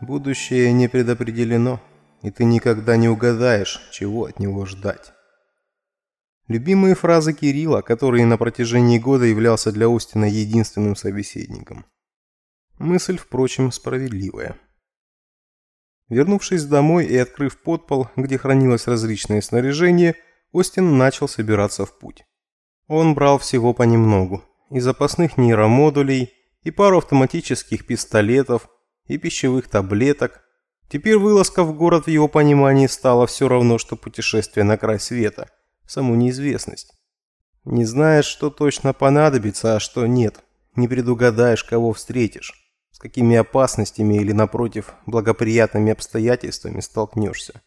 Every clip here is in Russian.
Будущее не предопределено, и ты никогда не угадаешь, чего от него ждать. Любимые фразы Кирилла, который на протяжении года являлся для Остина единственным собеседником. Мысль, впрочем, справедливая. Вернувшись домой и открыв подпол, где хранилось различное снаряжение, Остин начал собираться в путь. Он брал всего понемногу, и запасных нейромодулей, и пару автоматических пистолетов, и пищевых таблеток. Теперь вылазка в город в его понимании стала все равно, что путешествие на край света, саму неизвестность. Не знаешь, что точно понадобится, а что нет. Не предугадаешь, кого встретишь, с какими опасностями или, напротив, благоприятными обстоятельствами столкнешься.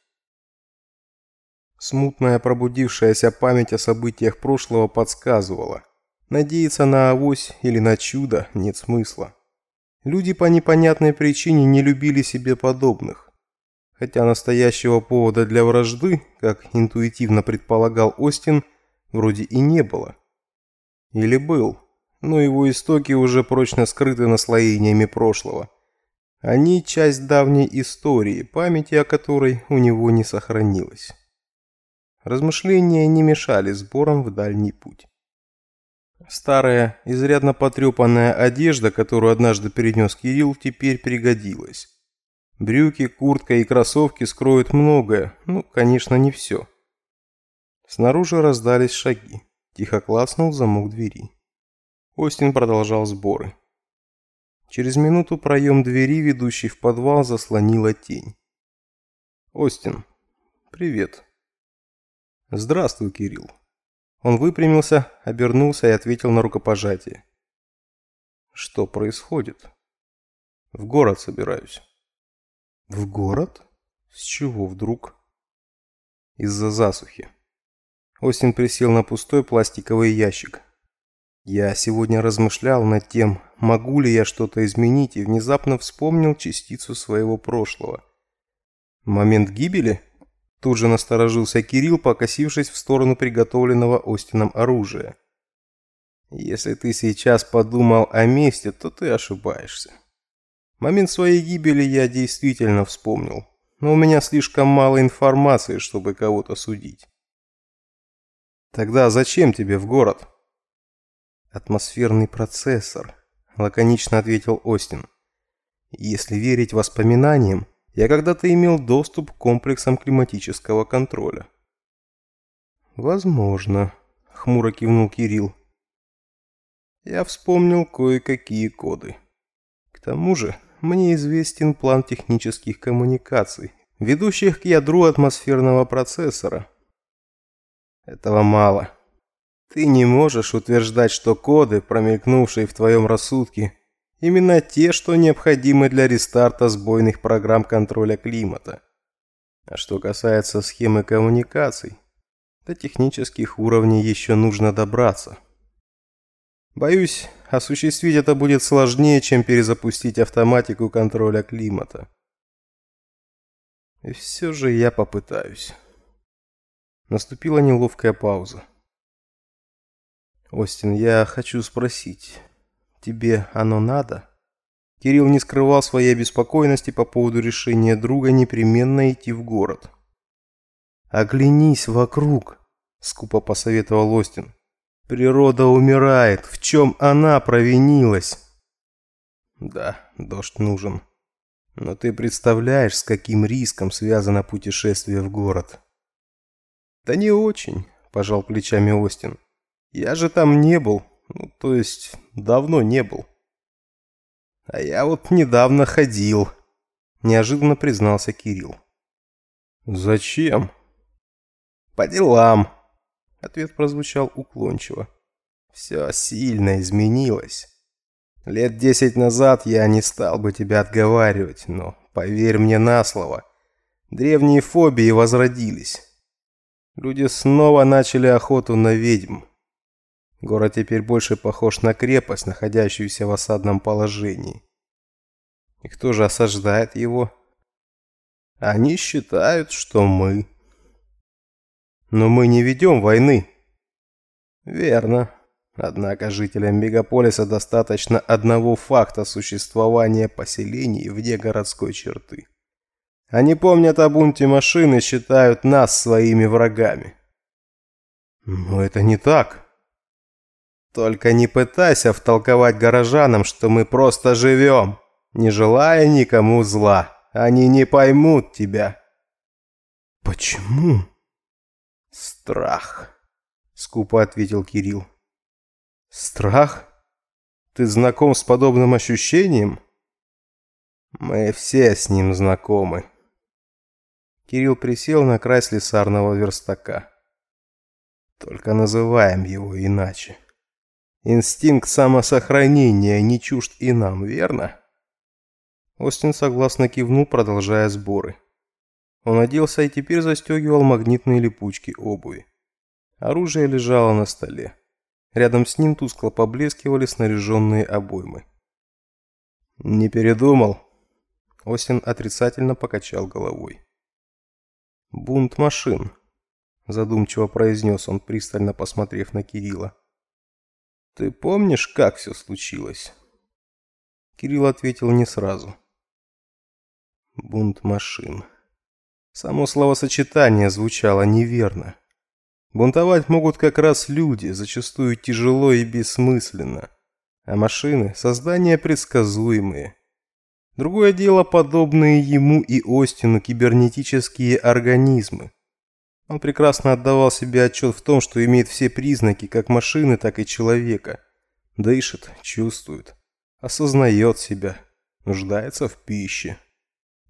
Смутная пробудившаяся память о событиях прошлого подсказывала. Надеяться на авось или на чудо нет смысла. Люди по непонятной причине не любили себе подобных. Хотя настоящего повода для вражды, как интуитивно предполагал Остин, вроде и не было. Или был, но его истоки уже прочно скрыты наслоениями прошлого. Они часть давней истории, памяти о которой у него не сохранилось. Размышления не мешали сборам в дальний путь. Старая, изрядно потрепанная одежда, которую однажды перенес Кирилл, теперь пригодилась. Брюки, куртка и кроссовки скроют многое, ну, конечно, не все. Снаружи раздались шаги. Тихо клацнул замок двери. Остин продолжал сборы. Через минуту проем двери, ведущий в подвал, заслонила тень. «Остин, привет». «Здравствуй, Кирилл». Он выпрямился, обернулся и ответил на рукопожатие. «Что происходит?» «В город собираюсь». «В город? С чего вдруг?» «Из-за засухи». Остин присел на пустой пластиковый ящик. «Я сегодня размышлял над тем, могу ли я что-то изменить, и внезапно вспомнил частицу своего прошлого. Момент гибели?» Тут же насторожился Кирилл, покосившись в сторону приготовленного Остином оружия. «Если ты сейчас подумал о месте, то ты ошибаешься. Момент своей гибели я действительно вспомнил, но у меня слишком мало информации, чтобы кого-то судить». «Тогда зачем тебе в город?» «Атмосферный процессор», – лаконично ответил Остин. «Если верить воспоминаниям, я когда-то имел доступ к комплексам климатического контроля. Возможно, хмуро кивнул Кирилл. Я вспомнил кое-какие коды. К тому же, мне известен план технических коммуникаций, ведущих к ядру атмосферного процессора. Этого мало. Ты не можешь утверждать, что коды, промелькнувшие в твоем рассудке, Именно те, что необходимы для рестарта сбойных программ контроля климата. А что касается схемы коммуникаций, до технических уровней еще нужно добраться. Боюсь, осуществить это будет сложнее, чем перезапустить автоматику контроля климата. И все же я попытаюсь. Наступила неловкая пауза. Остин, я хочу спросить, Тебе оно надо?» Кирилл не скрывал своей обеспокоенности по поводу решения друга непременно идти в город. «Оглянись вокруг», — скупо посоветовал Остин. «Природа умирает. В чем она провинилась?» «Да, дождь нужен. Но ты представляешь, с каким риском связано путешествие в город?» «Да не очень», – пожал плечами Остин. «Я же там не был, ну, то есть, давно не был. А я вот недавно ходил, неожиданно признался Кирилл. Зачем? По делам. Ответ прозвучал уклончиво. Все сильно изменилось. Лет десять назад я не стал бы тебя отговаривать, но поверь мне на слово, древние фобии возродились. Люди снова начали охоту на ведьм. Город теперь больше похож на крепость, находящуюся в осадном положении. И кто же осаждает его? Они считают, что мы. Но мы не ведем войны. Верно. Однако жителям мегаполиса достаточно одного факта существования поселений вне городской черты. Они помнят о бунте машин и считают нас своими врагами. Но это не так. Только не пытайся втолковать горожанам, что мы просто живем, не желая никому зла. Они не поймут тебя. Почему? Страх, скупо ответил Кирилл. Страх? Ты знаком с подобным ощущением? Мы все с ним знакомы. Кирилл присел на край слесарного верстака. Только называем его иначе. Инстинкт самосохранения не чужд и нам, верно? Остин согласно кивнул, продолжая сборы. Он оделся и теперь застегивал магнитные липучки обуви. Оружие лежало на столе. Рядом с ним тускло поблескивали снаряженные обоймы. «Не передумал?» Остин отрицательно покачал головой. «Бунт машин», – задумчиво произнес он, пристально посмотрев на Кирилла. «Ты помнишь, как все случилось?» Кирилл ответил не сразу. «Бунт машин». Само словосочетание звучало неверно. Бунтовать могут как раз люди, зачастую тяжело и бессмысленно. А машины – создания предсказуемые. Другое дело подобные ему и Остину кибернетические организмы. Он прекрасно отдавал себе отчет в том, что имеет все признаки как машины, так и человека. Дышит, чувствует, осознает себя, нуждается в пище.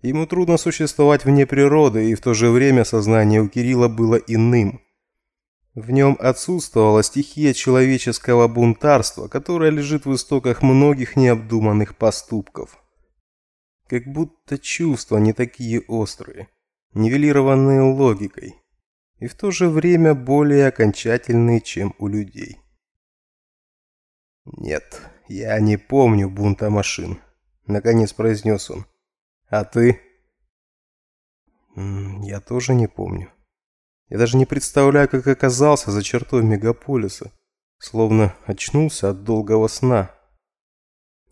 Ему трудно существовать вне природы, и в то же время сознание у Кирилла было иным – в нем отсутствовала стихия человеческого бунтарства, которая лежит в истоках многих необдуманных поступков. Как будто чувства не такие острые, нивелированные логикой, и в то же время более окончательные, чем у людей. «Нет, я не помню бунта машин», — наконец произнес он. «А ты?» «Я тоже не помню». Я даже не представляю, как оказался за чертой мегаполиса. Словно очнулся от долгого сна.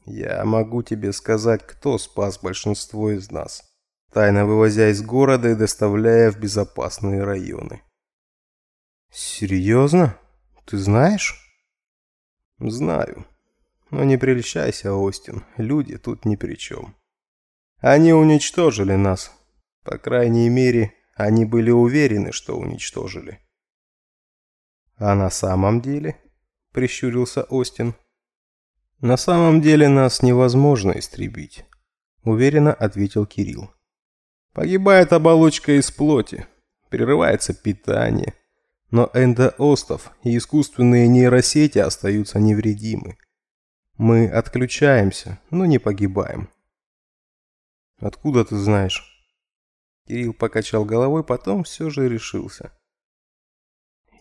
Я могу тебе сказать, кто спас большинство из нас, тайно вывозя из города и доставляя в безопасные районы. Серьезно? Ты знаешь? Знаю. Но не прельщайся, Остин. Люди тут ни при чем. Они уничтожили нас. По крайней мере, они были уверены, что уничтожили. А на самом деле, прищурился Остин. На самом деле нас невозможно истребить, уверенно ответил Кирилл. Погибает оболочка из плоти, прерывается питание, но эндоостов и искусственные нейросети остаются невредимы. Мы отключаемся, но не погибаем. Откуда ты знаешь? Кирилл покачал головой, потом все же решился.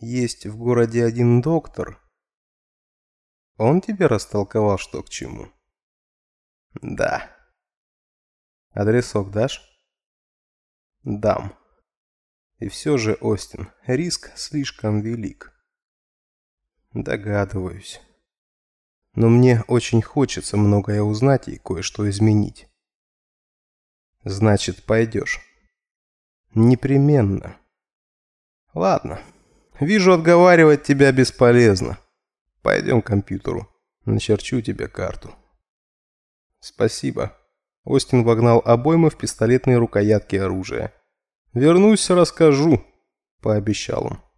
Есть в городе один доктор. Он тебе растолковал, что к чему? Да. Адресок дашь? Дам. И все же, Остин, риск слишком велик. Догадываюсь. Но мне очень хочется многое узнать и кое-что изменить. Значит, пойдешь. Непременно. Ладно. Вижу, отговаривать тебя бесполезно. Пойдем к компьютеру. Начерчу тебе карту. Спасибо. Остин вогнал обоймы в пистолетные рукоятки оружия. Вернусь, расскажу, пообещал он.